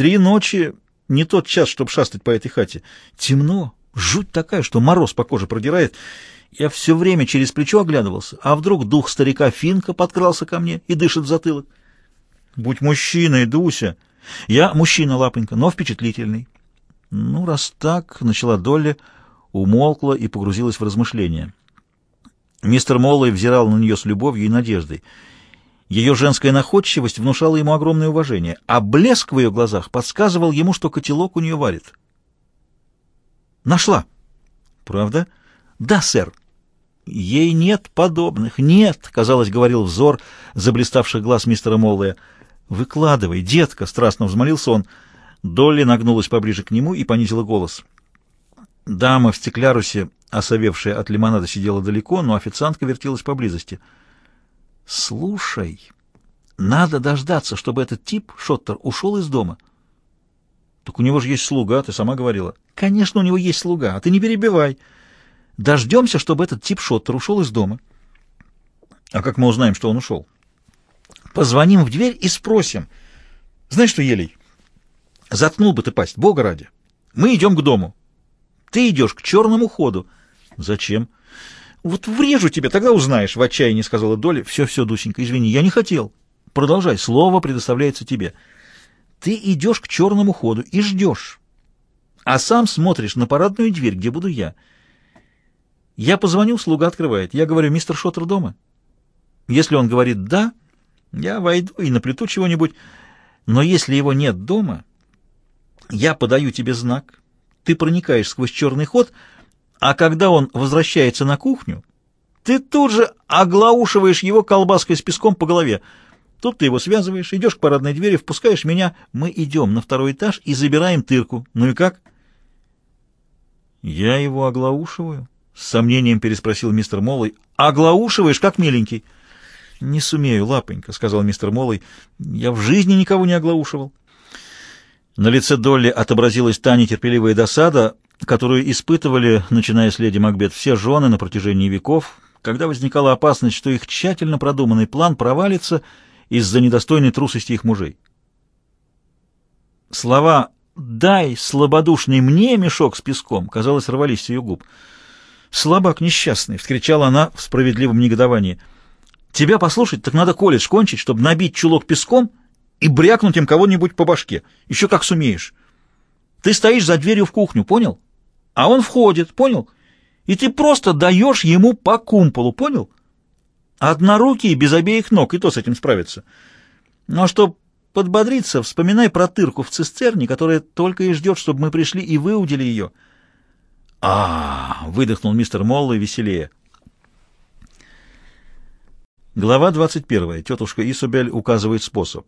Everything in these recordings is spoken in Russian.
Три ночи — не тот час, чтобы шастать по этой хате. Темно, жуть такая, что мороз по коже продирает. Я все время через плечо оглядывался, а вдруг дух старика Финка подкрался ко мне и дышит в затылок. Будь мужчиной, Дуся. Я мужчина, лапонька, но впечатлительный. Ну, раз так, начала Долли, умолкла и погрузилась в размышления. Мистер Моллой взирал на нее с любовью и надеждой. Ее женская находчивость внушала ему огромное уважение, а блеск в ее глазах подсказывал ему, что котелок у нее варит. «Нашла!» «Правда?» «Да, сэр». «Ей нет подобных, нет», — казалось, говорил взор заблиставших глаз мистера Моллая. «Выкладывай, детка!» — страстно взмолился он. Долли нагнулась поближе к нему и понизила голос. Дама в стеклярусе, осовевшая от лимонада, сидела далеко, но официантка вертелась поблизости. «Слушай, надо дождаться, чтобы этот тип, Шоттер, ушел из дома». «Так у него же есть слуга, ты сама говорила». «Конечно, у него есть слуга, а ты не перебивай. Дождемся, чтобы этот тип Шоттер ушел из дома». «А как мы узнаем, что он ушел?» «Позвоним в дверь и спросим. Знаешь что, Елей, заткнул бы ты пасть, бога ради. Мы идем к дому. Ты идешь к черному ходу». «Зачем?» «Вот врежу тебе, тогда узнаешь», — в отчаянии сказала Доля. «Все-все, Дусенька, извини, я не хотел». «Продолжай, слово предоставляется тебе». «Ты идешь к черному ходу и ждешь, а сам смотришь на парадную дверь, где буду я». Я позвоню, слуга открывает. Я говорю, мистер Шоттер дома? Если он говорит «да», я войду и наплету чего-нибудь. Но если его нет дома, я подаю тебе знак. Ты проникаешь сквозь черный ход — а когда он возвращается на кухню, ты тут же оглаушиваешь его колбаской с песком по голове. Тут ты его связываешь, идешь к парадной двери, впускаешь меня, мы идем на второй этаж и забираем тырку. Ну и как? Я его оглаушиваю? С сомнением переспросил мистер Моллой. Оглаушиваешь, как миленький. Не сумею, лапонька, сказал мистер Моллой. Я в жизни никого не оглаушивал. На лице Долли отобразилась та нетерпеливая досада, которую испытывали, начиная с леди Макбет, все жены на протяжении веков, когда возникала опасность, что их тщательно продуманный план провалится из-за недостойной трусости их мужей. Слова «дай, слабодушный, мне мешок с песком» казалось, рвались с ее губ. «Слабак несчастный!» — вскричала она в справедливом негодовании. «Тебя послушать, так надо колледж кончить, чтобы набить чулок песком и брякнуть им кого-нибудь по башке. Еще как сумеешь. Ты стоишь за дверью в кухню, понял?» А он входит, понял? И ты просто даешь ему по кумполу, понял? Однорукий без обеих ног, и то с этим справится. Ну а что подбодриться, вспоминай про тырку в цистерне, которая только и ждет, чтобы мы пришли и выудили ее. а, -а, -а выдохнул мистер Молло веселее. Глава 21. Тетушка Исабель указывает способ.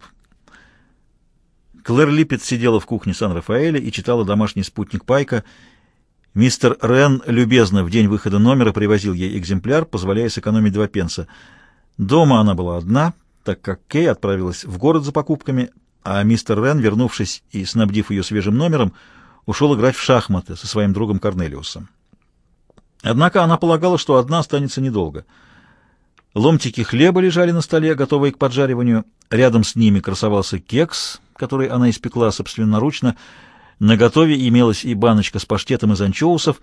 Клэр Липпет сидела в кухне Сан-Рафаэля и читала домашний спутник Пайка — Мистер Рен любезно в день выхода номера привозил ей экземпляр, позволяя сэкономить два пенса. Дома она была одна, так как Кей отправилась в город за покупками, а мистер Рен, вернувшись и снабдив ее свежим номером, ушел играть в шахматы со своим другом Корнелиусом. Однако она полагала, что одна останется недолго. Ломтики хлеба лежали на столе, готовые к поджариванию. Рядом с ними красовался кекс, который она испекла собственноручно, на готове имелась и баночка с паштетом из анчоусов.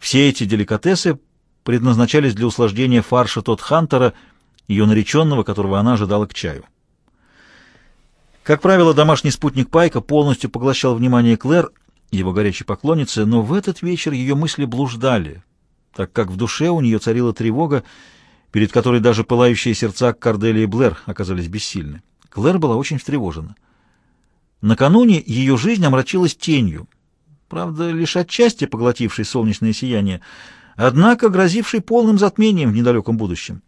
Все эти деликатесы предназначались для услаждения фарша тот Хантера, ее нареченного, которого она ожидала к чаю. Как правило, домашний спутник Пайка полностью поглощал внимание Клэр, его горячей поклонницы, но в этот вечер ее мысли блуждали, так как в душе у нее царила тревога, перед которой даже пылающие сердца Кардели и Блэр оказались бессильны. Клэр была очень встревожена. Накануне ее жизнь омрачилась тенью, правда, лишь отчасти поглотившей солнечное сияние, однако грозившей полным затмением в недалеком будущем.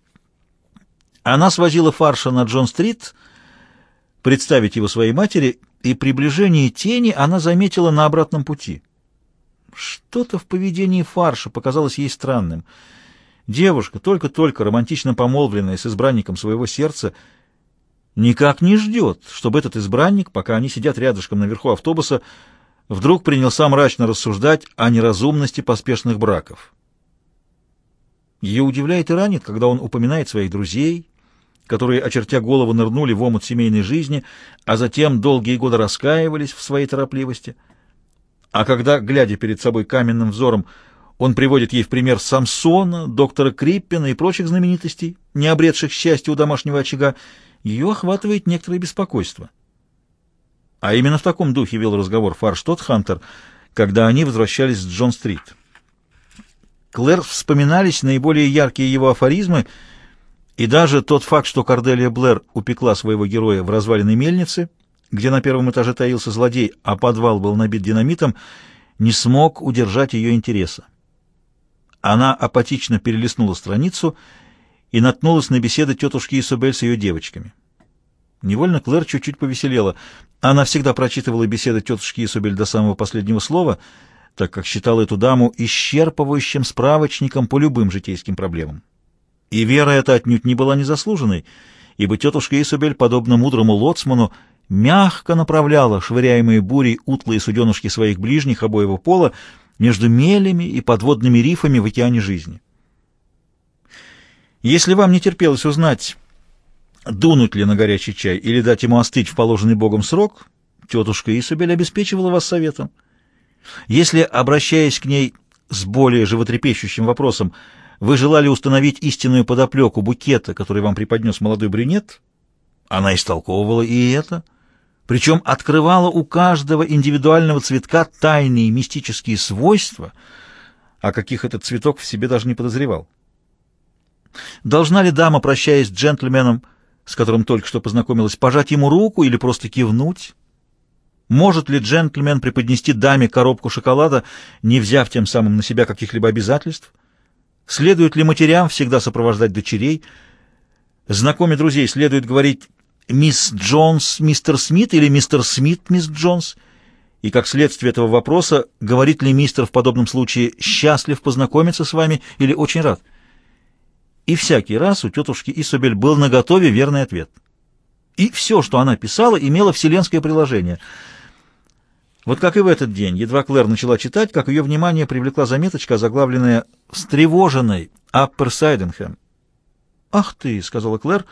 Она свозила фарша на Джон-стрит, представить его своей матери, и приближение тени она заметила на обратном пути. Что-то в поведении фарша показалось ей странным. Девушка, только-только романтично помолвленная с избранником своего сердца, — никак не ждет, чтобы этот избранник, пока они сидят рядышком наверху автобуса, вдруг принялся мрачно рассуждать о неразумности поспешных браков. Ее удивляет и ранит, когда он упоминает своих друзей, которые, очертя голову, нырнули в омут семейной жизни, а затем долгие годы раскаивались в своей торопливости. А когда, глядя перед собой каменным взором, он приводит ей в пример Самсона, доктора Криппина и прочих знаменитостей, не обретших счастья у домашнего очага, ее охватывает некоторое беспокойство. А именно в таком духе вел разговор Фарштот Хантер, когда они возвращались с Джон-стрит. Клэр вспоминались наиболее яркие его афоризмы, и даже тот факт, что Корделия Блэр упекла своего героя в развалиной мельницы, где на первом этаже таился злодей, а подвал был набит динамитом, не смог удержать ее интереса. Она апатично перелистнула страницу и наткнулась на беседы тетушки Исабель с ее девочками. Невольно Клэр чуть-чуть повеселела. Она всегда прочитывала беседы тетушки Исабель до самого последнего слова, так как считала эту даму исчерпывающим справочником по любым житейским проблемам. И вера эта отнюдь не была незаслуженной, ибо тетушка Исабель, подобно мудрому лоцману, мягко направляла швыряемые бурей утлые суденушки своих ближних обоего пола между мелями и подводными рифами в океане жизни. Если вам не терпелось узнать, дунуть ли на горячий чай или дать ему остыть в положенный Богом срок, тетушка Исабель обеспечивала вас советом. Если, обращаясь к ней с более животрепещущим вопросом, вы желали установить истинную подоплеку букета, который вам преподнес молодой брюнет, она истолковывала и это, причем открывала у каждого индивидуального цветка тайные мистические свойства, о каких этот цветок в себе даже не подозревал. Должна ли дама, прощаясь с джентльменом, с которым только что познакомилась, пожать ему руку или просто кивнуть? Может ли джентльмен преподнести даме коробку шоколада, не взяв тем самым на себя каких-либо обязательств? Следует ли матерям всегда сопровождать дочерей? Знакомя друзей следует говорить «Мисс Джонс, мистер Смит» или «Мистер Смит, мисс Джонс»? И как следствие этого вопроса, говорит ли мистер в подобном случае «счастлив познакомиться с вами» или «очень рад»? И всякий раз у тетушки Исабель был наготове верный ответ. И все, что она писала, имело вселенское приложение — вот как и в этот день, едва Клэр начала читать, как ее внимание привлекла заметочка, заглавленная «Встревоженный Аппер Сайденхэм». «Ах ты!» — сказала Клэр.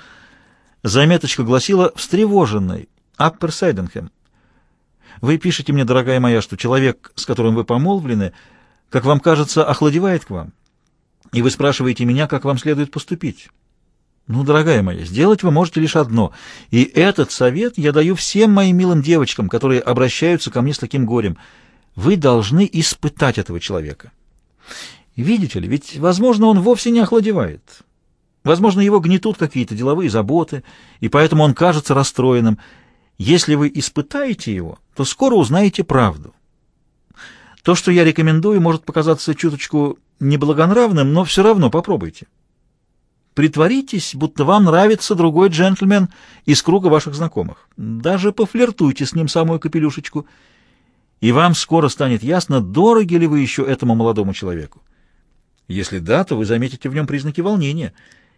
Заметочка гласила «Встревоженный Аппер Сайденхэм». «Вы пишете мне, дорогая моя, что человек, с которым вы помолвлены, как вам кажется, охладевает к вам, и вы спрашиваете меня, как вам следует поступить». Ну, дорогая моя, сделать вы можете лишь одно, и этот совет я даю всем моим милым девочкам, которые обращаются ко мне с таким горем. Вы должны испытать этого человека. Видите ли, ведь, возможно, он вовсе не охладевает. Возможно, его гнетут какие-то деловые заботы, и поэтому он кажется расстроенным. Если вы испытаете его, то скоро узнаете правду. То, что я рекомендую, может показаться чуточку неблагонравным, но все равно попробуйте. Притворитесь, будто вам нравится другой джентльмен из круга ваших знакомых. Даже пофлиртуйте с ним самую капелюшечку, и вам скоро станет ясно, дороги ли вы еще этому молодому человеку. Если да, то вы заметите в нем признаки волнения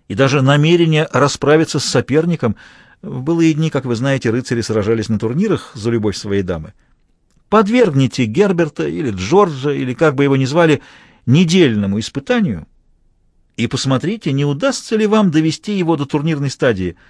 и даже намерение расправиться с соперником. В былые дни, как вы знаете, рыцари сражались на турнирах за любовь своей дамы. Подвергните Герберта или Джорджа, или как бы его ни звали, недельному испытанию — и посмотрите, не удастся ли вам довести его до турнирной стадии –